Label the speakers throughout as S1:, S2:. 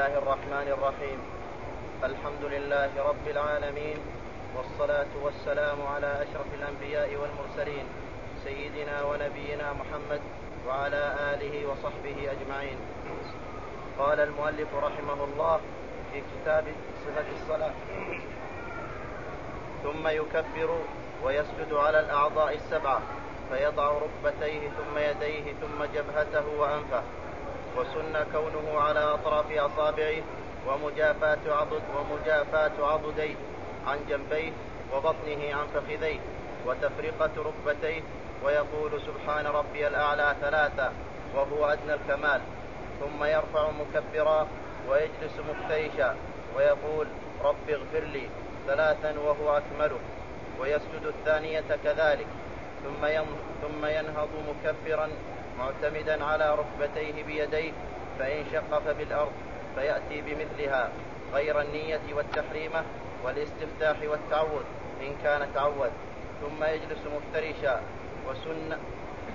S1: الله الرحمن الرحيم. الحمد لله رب العالمين والصلاة والسلام على أشرف الأنبياء والمرسلين سيدنا ونبينا محمد وعلى آله وصحبه أجمعين. قال المؤلف رحمه الله في كتاب صفة الصلاة ثم يكبر ويسجد على الأعضاء السبعة فيضع ركبتيه ثم يديه ثم جبهته وأنفه. وسن كونه على أطراف أصابعه ومجافاة عضد ومجافاة عضديه عن جنبيه وبطنه عن فخذيه وتفرقة ركبتيه ويقول سبحان ربي الأعلى ثلاثة وهو أدنى الكمال. ثم يرفع مكبرا ويجلس مفترشا ويقول رب اغفر لي ثلاثا وهو أكمله ويسجد الثانية كذلك. ثم ثم ينهض مكبرا معتمدا على ركبتيه بيديه فإن شق فبالأرض فيأتي بمثلها غير النية والتحريمة والاستفتاح والتعوذ إن كان تعود. ثم يجلس مفترشا وسن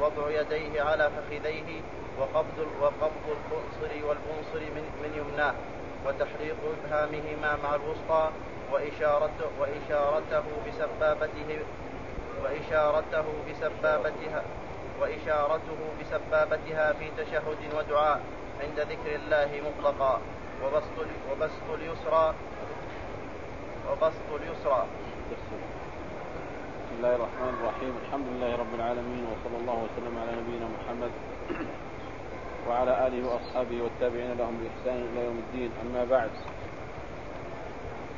S1: وضع يديه على فخذيه وقبض وقبض القنصر والبنصر من, من يمناه وتحريق إبهامهما مع الوسطى وإشارته, وإشارته بسبابته وإشارته بسبابتها وإشارته بسبابتها في تشهد ودعاء عند ذكر الله مطلقا. وبسط وبسط اليسرى وبسط اليسرى.
S2: بسم الله الرحمن الرحيم. الحمد لله رب العالمين وصلى الله وسلم على نبينا محمد وعلى آله وأصحابه والتابعين لهم بإحسان إلى يوم الدين. أما بعد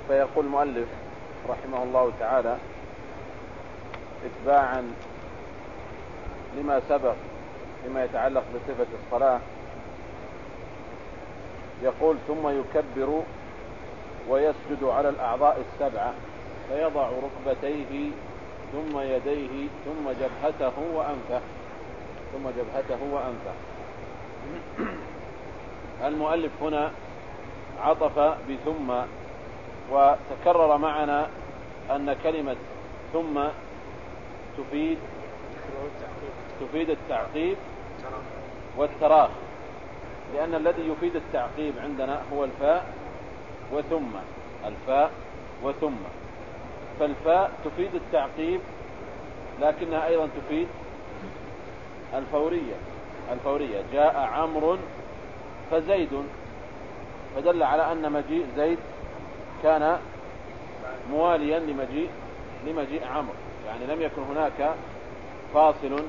S2: فيقول المؤلف رحمه الله تعالى اتباعا لما سبق فيما يتعلق بصفة الصلاة يقول ثم يكبر ويسجد على الأعضاء السبعة فيضع ركبتيه ثم يديه ثم جبهته وأنفه. ثم جبهته وأنفه. المؤلف هنا عطف بثم وتكرر معنا أن كلمة ثم تفيد تفيد التعقيب والتراخي. لأن الذي يفيد التعقيب عندنا هو الفاء وثم. الفاء وثم. فالفاء تفيد التعقيب لكنها أيضا تفيد الفورية. الفورية. جاء عمرو فزيد. فدل على أن مجيء زيد كان مواليا لمجيء لمجيء عمرو. يعني لم يكن هناك فاصل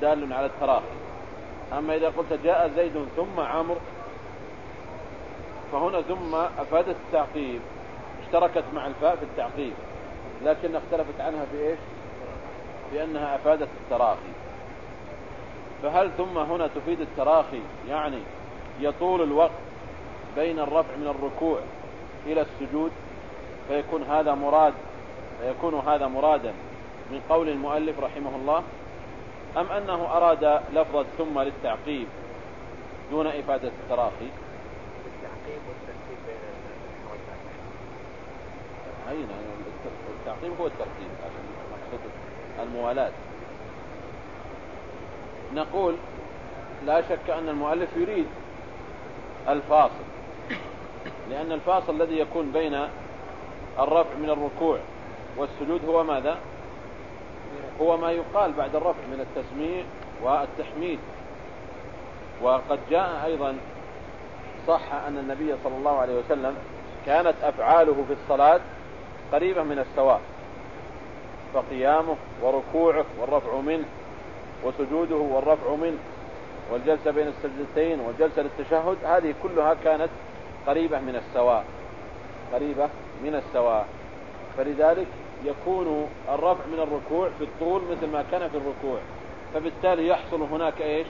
S2: دال على التراخي. أما إذا قلت جاء زيد ثم عمرو فهنا ثم أفادت التعقيب اشتركت مع الفاء في التعقيب لكن اختلفت عنها في إيش؟ بأنها أفادت التراخي. فهل ثم هنا تفيد التراخي؟ يعني يطول الوقت بين الرفع من الركوع إلى السجود فيكون هذا مراد فيكون هذا مرادا من قول المؤلف رحمه الله أم أنه أراد لفظة ثم للتعقيب دون إفادة التراخي؟
S1: التعقيب والترتيب بين
S2: أين؟ التعقيب هو الترتيب الموالاة نقول لا شك أن المؤلف يريد الفاصل لأن الفاصل الذي يكون بين الرفع من الركوع والسجود هو ماذا؟ هو ما يقال بعد الرفع من التسميع والتحميد. وقد جاء أيضا صح أن النبي صلى الله عليه وسلم كانت أفعاله في الصلاة قريبة من السواء فقيامه وركوعه والرفع منه وسجوده والرفع منه والجلسة بين السجدتين والجلسة للتشهد هذه كلها كانت قريبة من السواء قريبة من السواء فلذلك يكون الرفع من الركوع في الطول مثل ما كان في الركوع. فبالتالي يحصل هناك إيش؟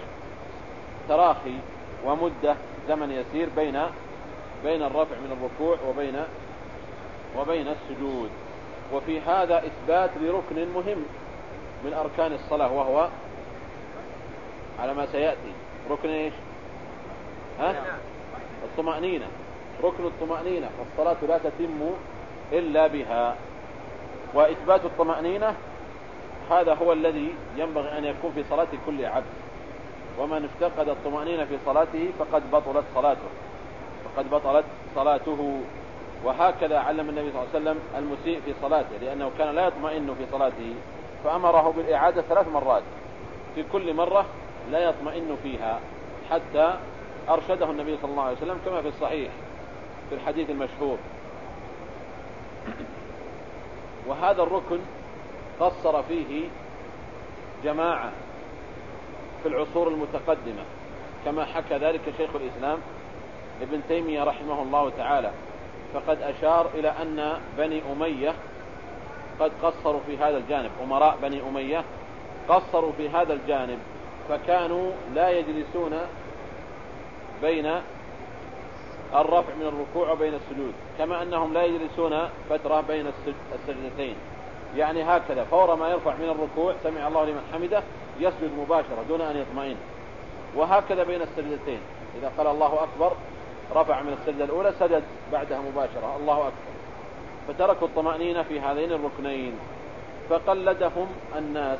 S2: تراخي ومدة زمن يسير بين بين الرفع من الركوع وبين وبين السجود. وفي هذا إثبات لركن مهم من أركان الصلاة وهو على ما سيأتي. ركن إيش؟ ها؟ الطمأنينة. ركن الطمأنينة. فالصلاة لا تتم إلا بها. وإثبات الطمأنينة هذا هو الذي ينبغي أن يكون في صلاة كل عبد. ومن افتقد الطمأنينة في صلاته فقد بطلت صلاته فقد بطلت صلاته. وهكذا علم النبي صلى الله عليه وسلم المسيء في صلاته لأنه كان لا يطمئن في صلاته فأمره بالإعادة ثلاث مرات. في كل مرة لا يطمئن فيها حتى أرشده النبي صلى الله عليه وسلم كما في الصحيح في الحديث المشهور. وهذا الركن قصر فيه جماعة في العصور المتقدمة كما حكى ذلك شيخ الإسلام ابن تيمية رحمه الله تعالى. فقد أشار إلى أن بني أمية قد قصروا في هذا الجانب أمراء بني أمية قصروا في هذا الجانب فكانوا لا يجلسون بين الرفع من الركوع وبين السجود كما أنهم لا يجلسون فترة بين السجدتين. يعني هكذا فور ما يرفع من الركوع سمع الله لمن حمده يسجد مباشرة دون أن يطمئن. وهكذا بين السجدتين. إذا قال الله أكبر رفع من السجدة الأولى سجد بعدها مباشرة. الله أكبر. فتركوا الطمأنينة في هذين الركنين. فقلدهم الناس.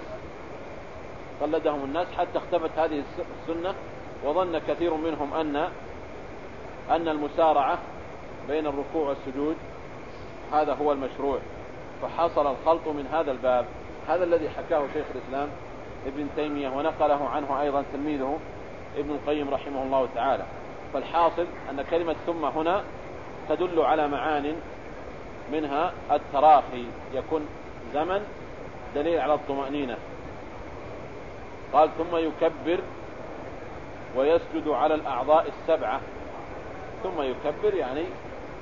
S2: قلدهم الناس حتى اختفت هذه السنة وظن كثير منهم أن أن المسارعة بين الركوع والسجود هذا هو المشروع. فحصل الخلط من هذا الباب. هذا الذي حكاه شيخ الإسلام ابن تيمية ونقله عنه أيضا تلميذه ابن القيم رحمه الله تعالى. فالحاصل أن كلمة ثم هنا تدل على معان منها التراخي يكون زمن دليل على الطمأنينة. قال ثم يكبر ويسجد على الأعضاء السبعة. ثم يكبر يعني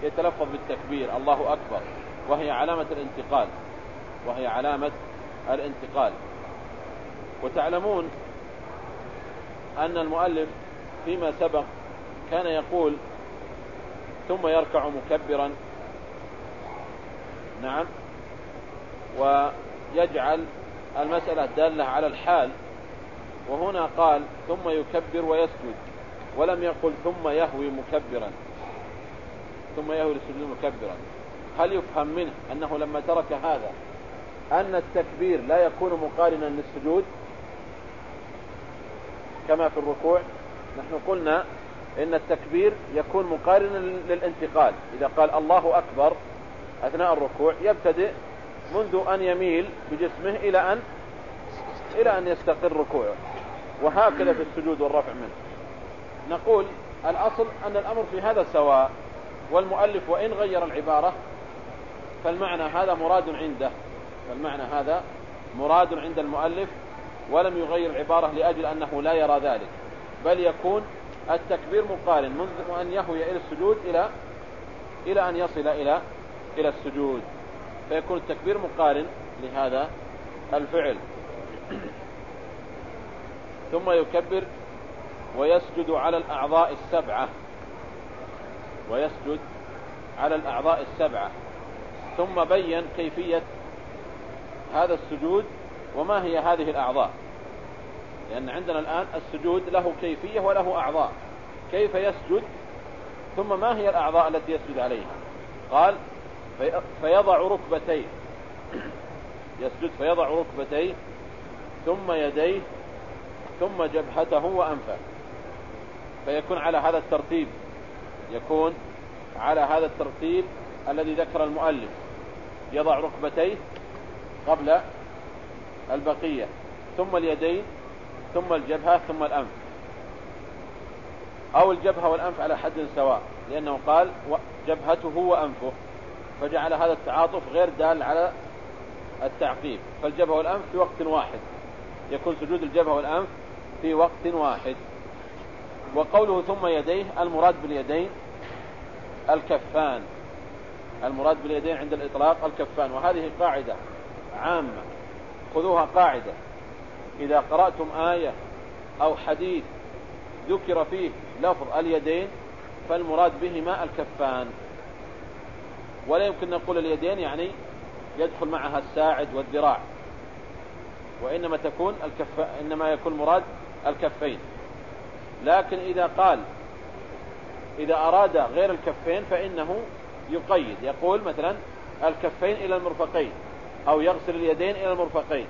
S2: يتلفظ بالتكبير الله أكبر. وهي علامة الانتقال. وهي علامة الانتقال. وتعلمون أن المؤلف فيما سبق كان يقول ثم يركع مكبرا. نعم. ويجعل المسألة دالة على الحال. وهنا قال ثم يكبر ويسجد. ولم يقل ثم يهوي مكبرا. ثم يهوي للسجود مكبرا. هل يفهم منه أنه لما ترك هذا أن التكبير لا يكون مقارنا للسجود؟ كما في الركوع نحن قلنا إن التكبير يكون مقارنا للانتقال. إذا قال الله أكبر أثناء الركوع يبتدئ منذ أن يميل بجسمه إلى أن إلى أن يستقر ركوعه. وهكذا في السجود والرفع منه. نقول الأصل أن الأمر في هذا سواء والمؤلف وإن غير العبارة فالمعنى هذا مراد عنده فالمعنى هذا مراد عند المؤلف ولم يغير العبارة لأجل أنه لا يرى ذلك بل يكون التكبير مقارن منذ أن يهوي إلى السجود إلى إلى أن يصل إلى إلى السجود فيكون التكبير مقارن لهذا الفعل. ثم يكبر ويسجد على الأعضاء السبعة. ويسجد على الأعضاء السبعة. ثم بين كيفية هذا السجود وما هي هذه الأعضاء. لأن عندنا الآن السجود له كيفية وله أعضاء. كيف يسجد؟ ثم ما هي الأعضاء التي يسجد عليها؟ قال فيضع ركبتيه يسجد فيضع ركبتيه ثم يديه ثم جبهته وأنفه. فيكون على هذا الترتيب. يكون على هذا الترتيب الذي ذكر المؤلف. يضع ركبتيه قبل البقية ثم اليدين ثم الجبهة ثم الأنف. أو الجبهة والأنف على حد سواء لأنه قال جبهته وأنفه. فجعل هذا التعاطف غير دال على التعقيب. فالجبهة والأنف في وقت واحد. يكون سجود الجبهة والأنف في وقت واحد. وقوله ثم يديه المراد باليدين الكفان. المراد باليدين عند الإطلاق الكفان. وهذه قاعدة عامة. خذوها قاعدة. إذا قرأتم آية أو حديث ذكر فيه لفظ اليدين فالمراد بهما الكفان. ولا يمكن نقول اليدين يعني يدخل معها الساعد والذراع. وإنما تكون الكف إنما يكون مراد الكفين. لكن إذا قال إذا أراد غير الكفين فإنه يقيد. يقول مثلا الكفين إلى المرفقين أو يغسل اليدين إلى المرفقين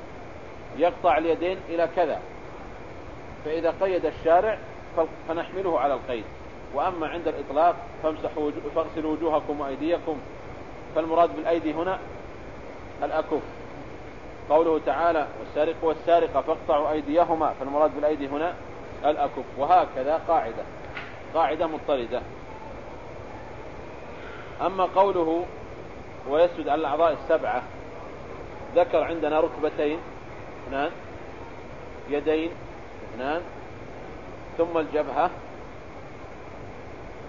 S2: يقطع اليدين إلى كذا. فإذا قيد الشارع فنحمله على القيد. وأما عند الإطلاق فامسحوا فاغسلوا وجوهكم وأيديكم. فالمراد بالأيدي هنا الأكف. قوله تعالى والسارق والسارقة فاقطعوا أيديهما. فالمراد بالأيدي هنا الأكف وهكذا قاعدة. قاعدة مضطردة. أما قوله ويسجد على الأعضاء السبعة ذكر عندنا ركبتين اثنان يدين اثنان ثم الجبهة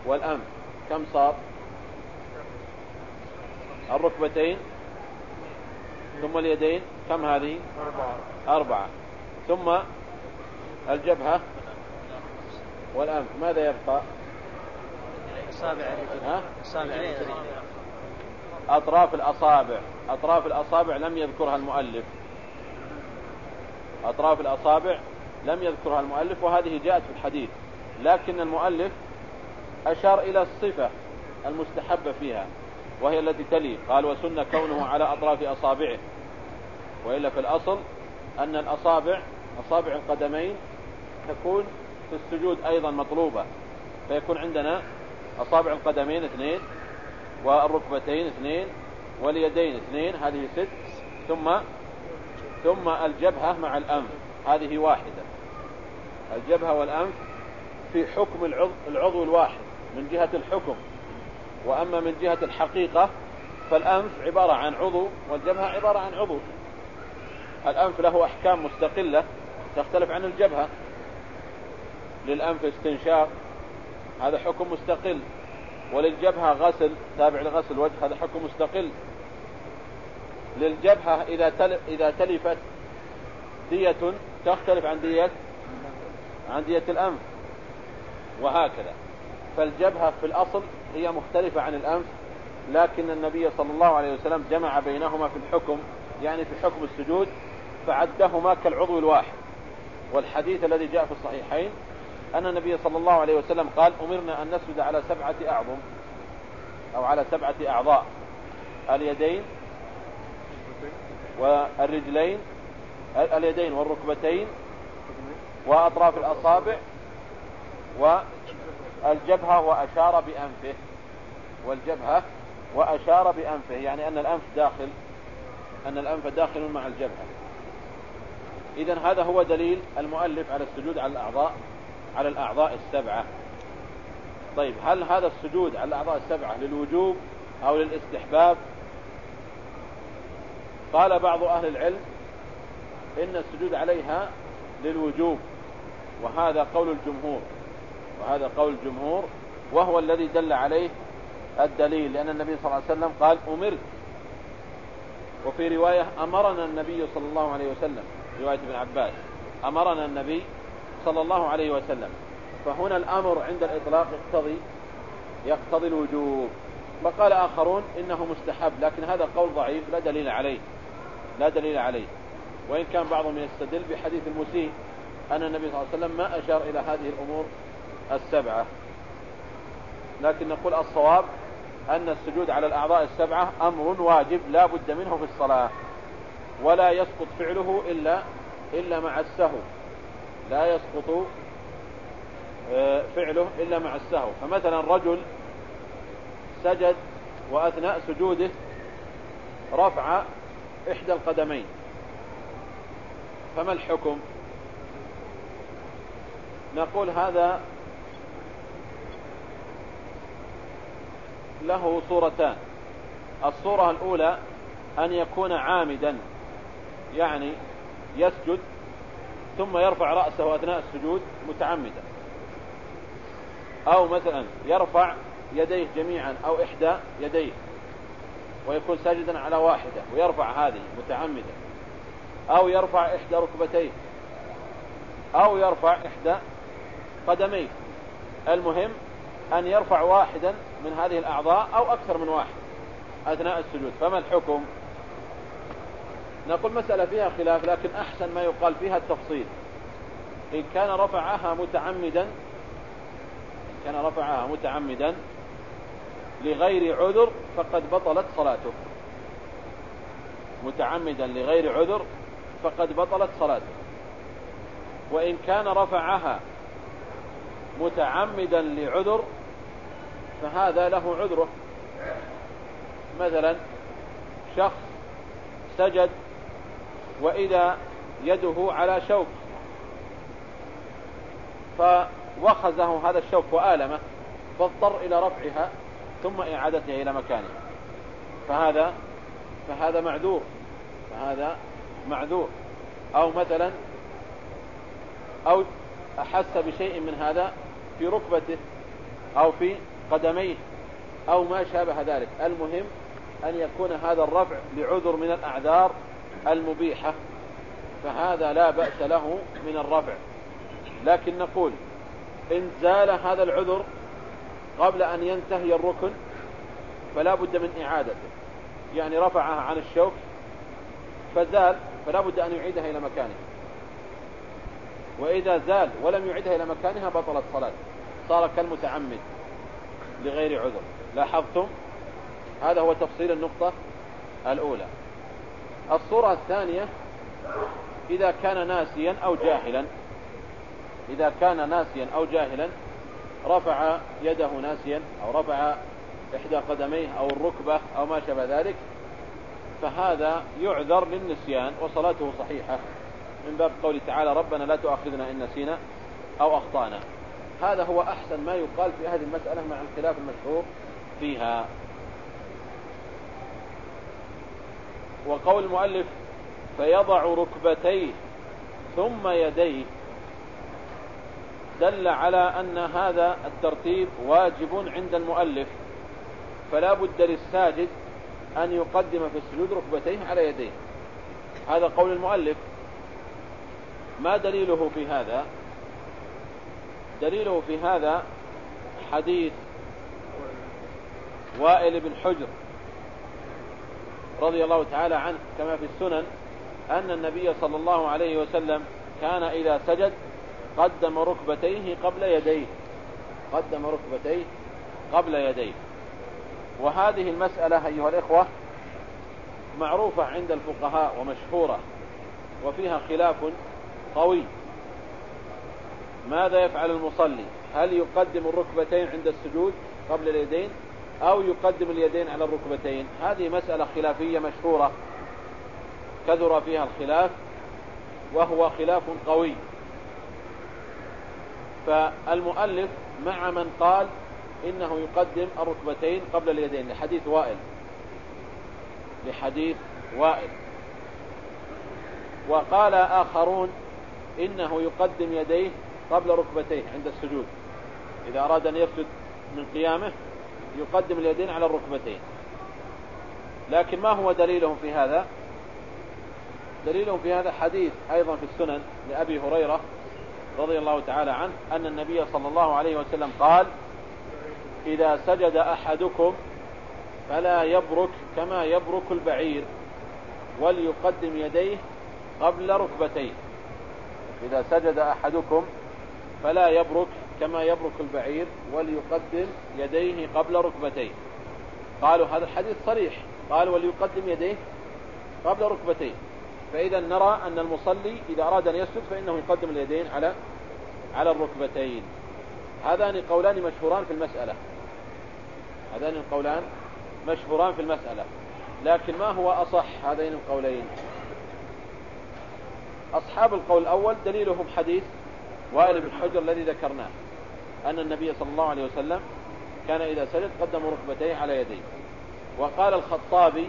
S2: والأنف كم صار؟ الركبتين ثم اليدين كم هذه؟ أربعة. أربعة. ثم الجبهة والأنف ماذا يبقى؟
S1: أصابع أصابع
S2: أطراف الأصابع. أطراف الأصابع لم يذكرها المؤلف. أطراف الأصابع لم يذكرها المؤلف وهذه جاءت في الحديث. لكن المؤلف أشار إلى الصفة المستحبة فيها وهي التي تلي. قال وسن كونه على أطراف أصابعه. وإلا في الأصل أن الأصابع أصابع القدمين تكون في السجود أيضا مطلوبة فيكون عندنا أصابع القدمين اثنين والركبتين اثنين واليدين اثنين هذه ست ثم ثم الجبهة مع الأنف هذه واحدة. الجبهة والأنف في حكم العضو, العضو الواحد من جهة الحكم. وأما من جهة الحقيقة فالأنف عبارة عن عضو والجبهة عبارة عن عضو. الأنف له أحكام مستقلة تختلف عن الجبهة. للأنف استنشاق هذا حكم مستقل. وللجبهة غسل تابع لغسل الوجه هذا حكم مستقل. للجبهة إذا تل إذا تلفت دية تختلف عن دية عن دية الأنف وهكذا. فالجبهة في الأصل هي مختلفة عن الأنف لكن النبي صلى الله عليه وسلم جمع بينهما في الحكم يعني في حكم السجود فعدهما كالعضو الواحد. والحديث الذي جاء في الصحيحين أن النبي صلى الله عليه وسلم قال أمرنا أن نسجد على سبعة أعظم أو على سبعة أعضاء اليدين والرجلين اليدين والركبتين وأطراف الأصابع والجبهة وأشار بأنفه والجبهة وأشار بأنفه يعني أن الأنف داخل أن الأنف داخل مع الجبهة. إذا هذا هو دليل المؤلف على السجود على الأعضاء. على الأعضاء السبعة. طيب هل هذا السجود على الأعضاء السبعة للوجوب أو للاستحباب؟ قال بعض أهل العلم إن السجود عليها للوجوب وهذا قول الجمهور وهذا قول الجمهور وهو الذي دل عليه الدليل لأن النبي صلى الله عليه وسلم قال أمرت. وفي رواية أمرنا النبي صلى الله عليه وسلم رواية ابن عباس أمرنا النبي صلى الله عليه وسلم. فهنا الأمر عند الإطلاق يقتضي يقتضي الوجوب. وقال آخرون إنه مستحب لكن هذا قول ضعيف لا دليل عليه. لا دليل عليه. وإن كان بعضهم يستدل بحديث المسيء أن النبي صلى الله عليه وسلم ما أشار إلى هذه الأمور السبعة. لكن نقول الصواب أن السجود على الأعضاء السبعة أمر واجب لا بد منه في الصلاة ولا يسقط فعله إلا إلا مع السهو. لا يسقط آه، فعله إلا مع السهو. فمثلا رجل سجد وأثناء سجوده رفع إحدى القدمين فما الحكم؟ نقول هذا له صورتان. الصورة الأولى أن يكون عامدا يعني يسجد ثم يرفع رأسه أثناء السجود متعمدا. أو مثلا يرفع يديه جميعا أو إحدى يديه ويكون ساجدا على واحدة ويرفع هذه متعمدا أو يرفع إحدى ركبتيه. أو يرفع إحدى قدميه. المهم أن يرفع واحدا من هذه الأعضاء أو أكثر من واحد أثناء السجود. فما الحكم؟ نقول مسألة فيها خلاف لكن أحسن ما يقال فيها التفصيل. إن كان رفعها متعمدا إن كان رفعها متعمدا لغير عذر فقد بطلت صلاته. متعمدا لغير عذر فقد بطلت صلاته. وإن كان رفعها متعمدا لعذر فهذا له عذره. مثلا شخص سجد وإذا يده على شوك. فوخزه هذا الشوك وآلمه فاضطر إلى رفعها ثم إعادتها إلى مكانها فهذا فهذا معذور. فهذا معذور. أو مثلا أو أحس بشيء من هذا في ركبته أو في قدميه أو ما شابه ذلك. المهم أن يكون هذا الرفع لعذر من الأعذار المبيحة فهذا لا بأس له من الرفع. لكن نقول إن زال هذا العذر قبل أن ينتهي الركن فلا بد من إعادته. يعني رفعها عن الشوك فزال فلا بد أن يعيدها إلى مكانها وإذا زال ولم يعيدها إلى مكانها بطلت صلاته صار كالمتعمد لغير عذر. لاحظتم؟ هذا هو تفصيل النقطة الأولى. الصورة الثانية إذا كان ناسيا أو جاهلا إذا كان ناسيا أو جاهلا رفع يده ناسيا أو رفع إحدى قدميه أو الركبة أو ما شابه ذلك فهذا يعذر للنسيان وصلاته صحيحة. من باب قوله تعالى ربنا لا تؤاخذنا إن نسينا أو أخطأنا. هذا هو أحسن ما يقال في هذه المسألة مع الخلاف المشهور فيها. وقول المؤلف فيضع ركبتيه ثم يديه. دل على أن هذا الترتيب واجب عند المؤلف فلا بد للساجد أن يقدم في السجود ركبتيه على يديه. هذا قول المؤلف. ما دليله في هذا؟ دليله في هذا حديث وائل بن حجر رضي الله تعالى عنه كما في السنن أن النبي صلى الله عليه وسلم كان إذا سجد قدم ركبتيه قبل يديه. قدم ركبتيه قبل يديه. وهذه المسألة أيها الإخوة معروفة عند الفقهاء ومشهورة وفيها خلاف قوي ماذا يفعل المصلي؟ هل يقدم الركبتين عند السجود قبل اليدين؟ أو يقدم اليدين على الركبتين. هذه مسألة خلافية مشهورة. كثر فيها الخلاف وهو خلاف قوي. فالمؤلف مع من قال إنه يقدم الركبتين قبل اليدين. لحديث وائل. لحديث وائل. وقال آخرون إنه يقدم يديه قبل ركبتيه عند السجود. إذا أراد أن يسجد من قيامه يقدم اليدين على الركبتين. لكن ما هو دليلهم في هذا؟ دليلهم في هذا حديث أيضا في السنن لأبي هريرة رضي الله تعالى عنه أن النبي صلى الله عليه وسلم قال إذا سجد أحدكم فلا يبرك كما يبرك البعير وليقدم يديه قبل ركبتيه. إذا سجد أحدكم فلا يبرك كما يبرك البعير وليقدم يديه قبل ركبتيه. قالوا هذا الحديث صريح. قال وليقدم يديه قبل ركبتيه. فإذا نرى أن المصلي إذا أراد أن يسجد فإنه يقدم اليدين على على الركبتين. هذان قولان مشهوران في المسألة. هذان القولان مشهوران في المسألة. لكن ما هو أصح هذين القولين؟ أصحاب القول الأول دليلهم حديث وائل بن حجر الذي ذكرناه. أن النبي صلى الله عليه وسلم كان إذا سجد قدم ركبتيه على يديه. وقال الخطابي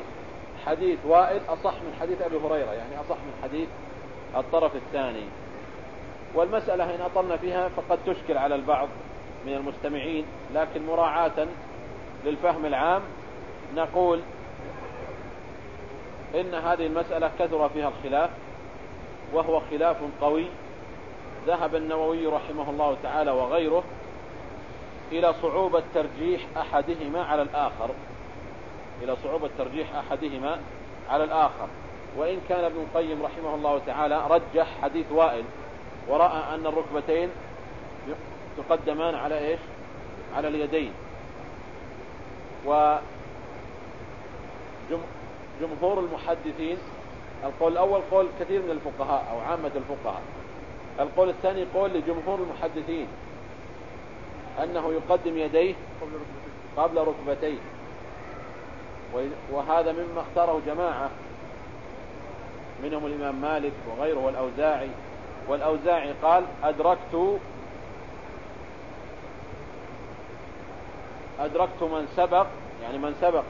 S2: حديث وائل أصح من حديث أبي هريرة يعني أصح من حديث الطرف الثاني. والمسألة إن أطلنا فيها فقد تشكل على البعض من المستمعين لكن مراعاة للفهم العام نقول إن هذه المسألة كثر فيها الخلاف وهو خلاف قوي. ذهب النووي رحمه الله تعالى وغيره إلى صعوبة ترجيح أحدهما على الآخر. إلى صعوبة ترجيح أحدهما على الآخر. وإن كان ابن القيم رحمه الله تعالى رجح حديث وائل ورأى أن الركبتين تقدمان على إيش؟ على اليدين. وجمهور المحدثين القول الأول قول كثير من الفقهاء أو عامة الفقهاء. القول الثاني قول لجمهور المحدثين أنه يقدم يديه قبل ركبتيه. وهذا مما اختاره جماعة منهم الإمام مالك وغيره والأوزاعي. والأوزاعي قال أدركت أدركت من سبق يعني من سبق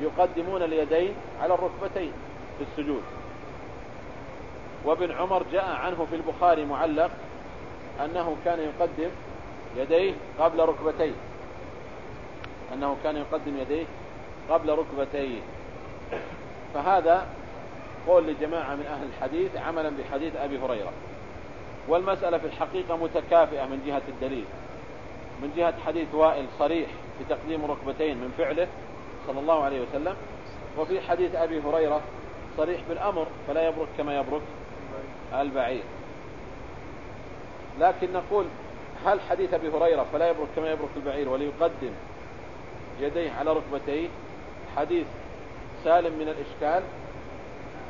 S2: يقدمون اليدين على الركبتين في السجود. وابن عمر جاء عنه في البخاري معلق أنه كان يقدم يديه قبل ركبتيه. أنه كان يقدم يديه قبل ركبتيه. فهذا قول لجماعة من أهل الحديث عملا بحديث أبي هريرة. والمسألة في الحقيقة متكافئة من جهة الدليل. من جهة حديث وائل صريح في تقديم الركبتين من فعله صلى الله عليه وسلم وفي حديث أبي هريرة صريح بالأمر فلا يبرك كما يبرك البعير. لكن نقول هل حديث أبي هريرة فلا يبرك كما يبرك البعير وليقدم يديه على ركبتيه حديث سالم من الإشكال؟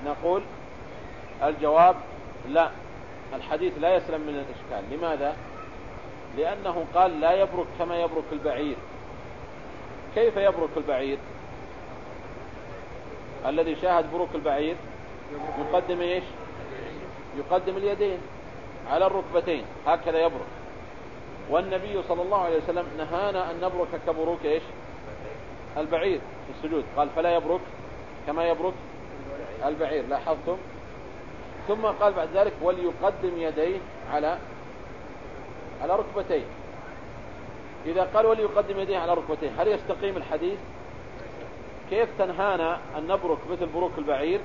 S2: نقول الجواب لا. الحديث لا يسلم من الإشكال. لماذا؟ لأنه قال لا يبرك كما يبرك البعير. كيف يبرك البعير؟ الذي شاهد بروك البعير يقدم إيش؟ يقدم اليدين على الركبتين. هكذا يبرك. والنبي صلى الله عليه وسلم نهانا أن نبرك كبروك إيش؟ البعير في السجود. قال فلا يبرك كما يبرك البعير. لاحظتم؟ ثم قال بعد ذلك وليقدم يديه على على ركبتيه. إذا قال وليقدم يديه على ركبتيه هل يستقيم الحديث؟ كيف تنهانا أن نبرك مثل بروك البعير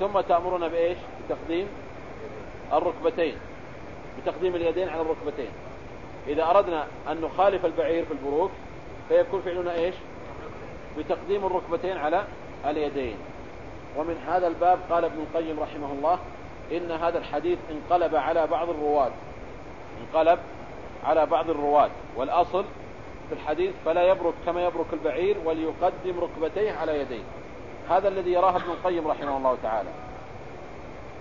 S2: ثم تأمرنا بإيش؟ بتقديم الركبتين بتقديم اليدين على الركبتين. إذا أردنا أن نخالف البعير في البروك فيكون فعلنا إيش؟ بتقديم الركبتين على اليدين. ومن هذا الباب قال ابن القيم رحمه الله إن هذا الحديث انقلب على بعض الرواة انقلب على بعض الرواة والأصل في الحديث فلا يبرك كما يبرك البعير وليقدم ركبتيه على يديه. هذا الذي يراه ابن القيم رحمه الله تعالى.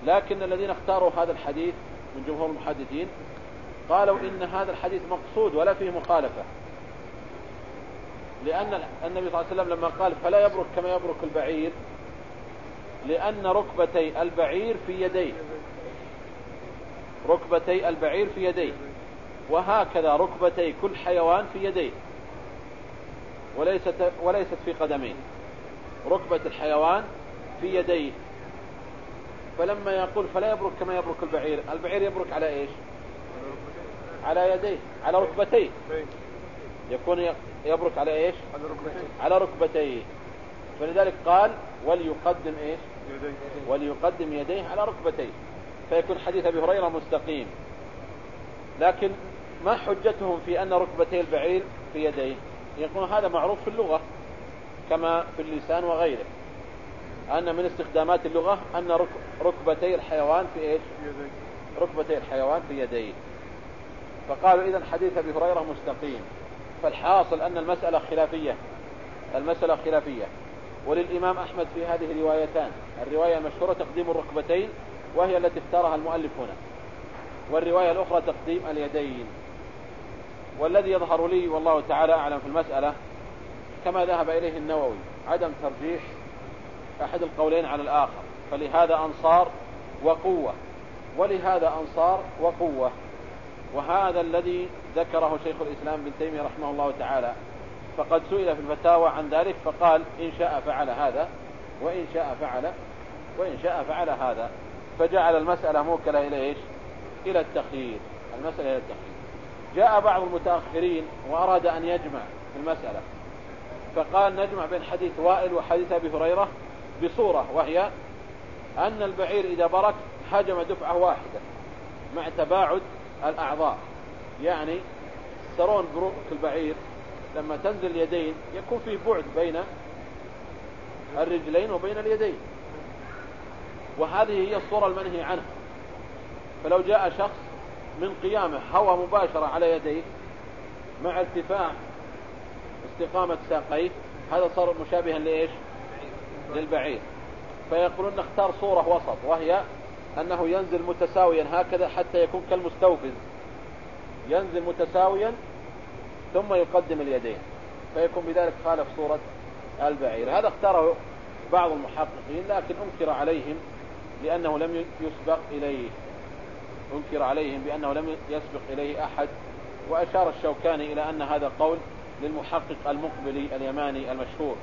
S2: لكن الذين اختاروا هذا الحديث من جمهور المحدثين قالوا إن هذا الحديث مقصود ولا فيه مخالفة. لأن النبي صلى الله عليه وسلم لما قال فلا يبرك كما يبرك البعير لأن ركبتي البعير في يديه. ركبتي البعير في يديه. وهكذا ركبتي كل حيوان في يديه. وليست, وليست في قدميه. ركبة الحيوان في يديه. فلما يقول فلا يبرك كما يبرك البعير البعير يبرك على إيش؟ على يديه على ركبتيه. يكون يبرك على إيش؟ على ركبتيه. فلذلك قال وليقدم إيش؟ وليقدم يديه على ركبتيه. فيكون حديث أبي هريرة مستقيم. لكن ما حجتهم في أن ركبتي البعير في يديه؟ يقول هذا معروف في اللغة كما في اللسان وغيره. أن من استخدامات اللغة أن ركبتي الحيوان في إيش؟ ركبتي الحيوان في يديه. فقالوا إذا حديث أبي هريرة مستقيم فالحاصل أن المسألة خلافية المسألة خلافية. وللإمام أحمد في هذه روايتان الرواية المشهورة تقديم الركبتين وهي التي اختارها المؤلف هنا. والرواية الأخرى تقديم اليدين. والذي يظهر لي والله تعالى أعلم في المسألة كما ذهب إليه النووي عدم ترجيح أحد القولين على الآخر. فلهذا أنصار وقوة. ولهذا أنصار وقوة. وهذا الذي ذكره شيخ الإسلام بن تيمية رحمه الله تعالى فقد سئل في الفتاوى عن ذلك فقال إن شاء فعل هذا وإن شاء فعل وإن شاء فعل هذا. فجعل المسألة موكلة إلى إيش؟ إلى التخيير المسألة إلى التخيير. جاء بعض المتأخرين وأراد أن يجمع في المسألة فقال نجمع بين حديث وائل وحديث أبي هريرة بصورة وهي أن البعير إذا برك هجم دفعة واحدة مع تباعد الأعضاء. يعني سرون بروك البعير لما تنزل اليدين يكون فيه بعد بين الرجلين وبين اليدين. وهذه هي الصورة المنهي عنها. فلو جاء شخص من قيامه هوى مباشرة على يديه مع ارتفاع استقامة ساقيه هذا صار مشابها لإيش؟ للبعير. فيقولون نختار صورة وسط وهي أنه ينزل متساويا هكذا حتى يكون كالمستوفز. ينزل متساويا ثم يقدم اليدين. فيكون بذلك خالف صورة البعير. هذا اختاره بعض المحققين لكن أنكر عليهم لأنه لم يسبق إليه. أنكر عليهم بأنه لم يسبق إليه أحد. وأشار الشوكاني إلى أن هذا قول للمحقق المقبلي اليماني المشهور.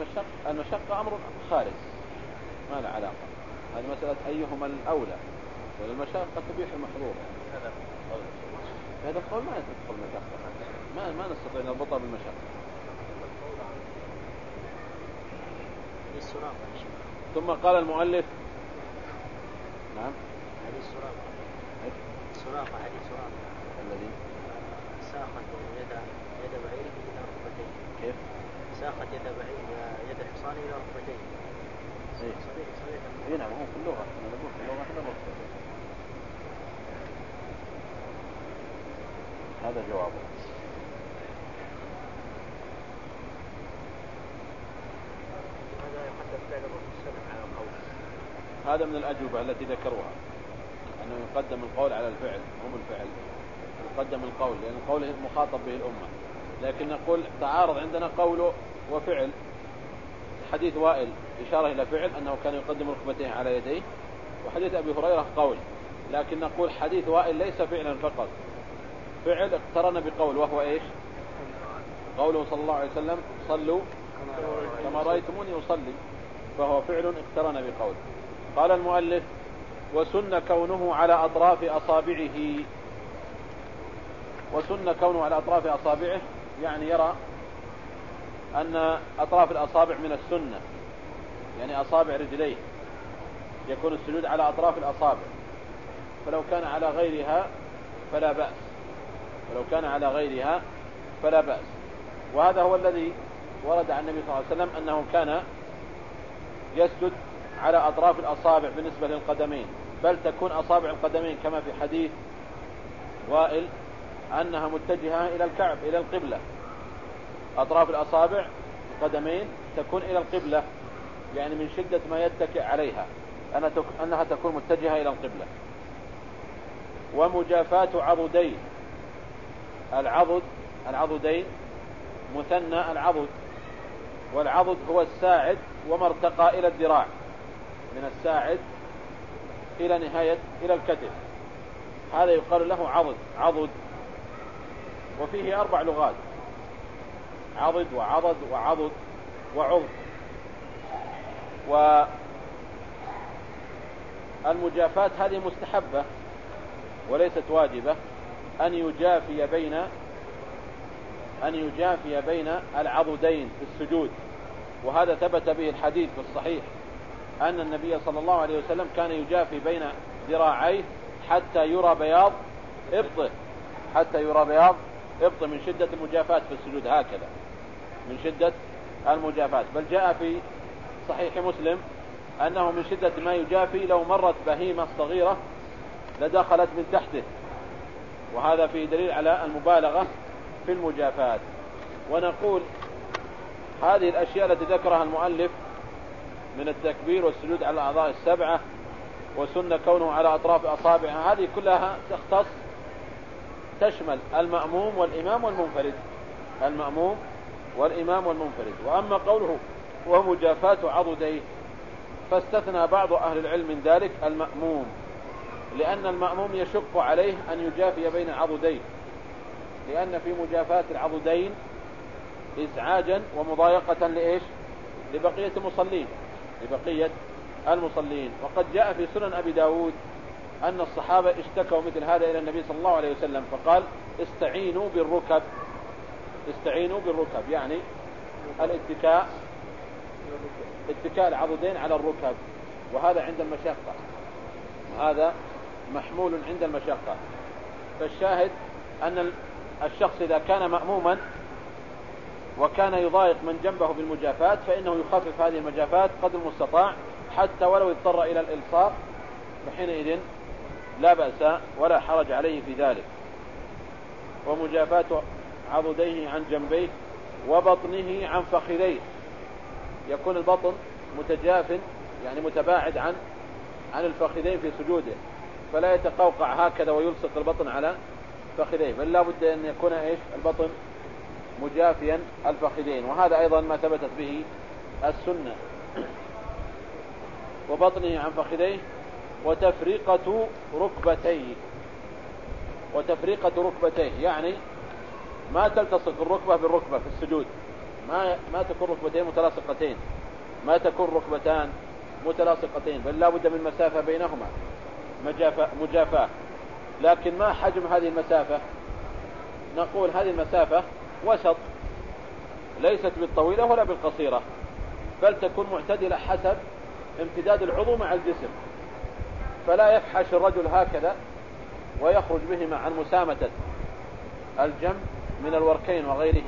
S2: المشقة المشقة أمر خارج. ما له علاقة. هذه مسألة أيهما الأولى. والمشقة تبيح المحظور. هذا هذا القول ما يدخل المشقة ما ما نستطيع نربطها بالمشقة ثم قال المؤلف نعم.
S1: حديث سراقة سراقة حديث سراقة
S2: الذي
S1: ساقت يد يد بعيره إلى ركبتيه
S2: كيف؟
S1: ساقت يد بعير يد الحصان إلى ركبتيه.
S2: صحيح صحيح صحيح اي نعم هو في نقول في اللغة إحنا هذا جوابه. هذا من الأجوبة التي ذكروها. أنه يقدم القول على الفعل مو بالفعل. يقدم القول لأن القول مخاطب به الأمة. لكن نقول تعارض عندنا قول وفعل حديث وائل إشارة إلى فعل أنه كان يقدم ركبتيه على يديه وحديث أبي هريرة قول لكن نقول حديث وائل ليس فعلا فقط. فعل اقترن بقول وهو إيش؟ قوله صلى الله عليه وسلم صلوا كما رأيتموني أصلي فهو فعل اقترن بقول. قال المؤلف وسن كونه على أطراف أصابعه. وسن كونه على أطراف أصابعه يعني يرى أن أطراف الأصابع من السنة يعني أصابع رجليه يكون السجود على أطراف الأصابع. فلو كان على غيرها فلا بأس. ولو كان على غيرها فلا بأس. وهذا هو الذي ورد عن النبي صلى الله عليه وسلم أنه كان يسجد على أطراف الأصابع بالنسبة للقدمين. بل تكون أصابع القدمين كما في حديث وائل أنها متجهة إلى الكعب إلى القبلة. أطراف الأصابع القدمين تكون إلى القبلة يعني من شدة ما يتكئ عليها أنها تكون متجهة إلى القبلة. ومجافاة عضدين العضد العضدين مثنى العضد والعضد هو الساعد وما ارتقى إلى الذراع من الساعد إلى نهاية إلى الكتف. هذا يقال له عضد عضد. وفيه أربع لغات. عضد وعضد وعضد وعضد. والمجافات هذه مستحبة وليست واجبة. أن يجافي بين أن يجافي بين العضدين في السجود. وهذا ثبت به الحديث في الصحيح. أن النبي صلى الله عليه وسلم كان يجافي بين ذراعيه حتى يرى بياض إبطه. حتى يرى بياض إبطه من شدة المجافاة في السجود. هكذا. من شدة المجافاة بل جاء في صحيح مسلم أنه من شدة ما يجافي لو مرت بهيمة صغيرة لدخلت من تحته. وهذا فيه دليل على المبالغة في المجافاة ونقول هذه الأشياء التي ذكرها المؤلف من التكبير والسجود على الأعضاء السبعة وسن كونه على أطراف أصابعها هذه كلها تختص تشمل المأموم والإمام والمنفرد. المأموم والإمام والمنفرد. وأما قوله ومجافاة عضديه فاستثنى بعض أهل العلم من ذلك المأموم لأن المأموم يشق عليه أن يجافي بين عضديه لأن في مجافاة العضدين إزعاجا ومضايقة لإيش؟ لبقية المصلين لبقية المصلين. وقد جاء في سنن أبي داود أن الصحابة اشتكوا مثل هذا إلى النبي صلى الله عليه وسلم فقال استعينوا بالركب. استعينوا بالركب يعني الاتكاء اتكاء العضدين على الركب وهذا عند المشقة. وهذا محمول عند المشقة. فالشاهد أن الشخص إذا كان مأموما وكان يضايق من جنبه بالمجافات فإنه يخفف هذه المجافات قدر المستطاع حتى ولو اضطر إلى الإلصاق فحينئذ لا بأس ولا حرج عليه في ذلك. ومجافات عضديه عن جنبيه وبطنه عن فخذيه. يكون البطن متجاف يعني متباعد عن عن الفخذين في سجوده فلا يتقوقع هكذا ويلصق البطن على فخذيه بل لا بد أن يكون إيش؟ البطن مجافيا الفخذين وهذا أيضا ما ثبتت به السنة. وبطنه عن فخذيه وتفريقة ركبتيه وتفريقة ركبتيه يعني ما تلتصق الركبة بالركبة في السجود. ما ما تكون ركبتين متلاصقتين. ما تكون ركبتان متلاصقتين. بل لا بد من مسافة بينهما. مجافاة. لكن ما حجم هذه المسافة؟ نقول هذه المسافة وسط. ليست بالطويلة ولا بالقصيرة. بل تكون معتدلة حسب امتداد العضو مع الجسم. فلا يفحش الرجل هكذا ويخرج بهما عن مسامة. الجنب من الوركين وغيره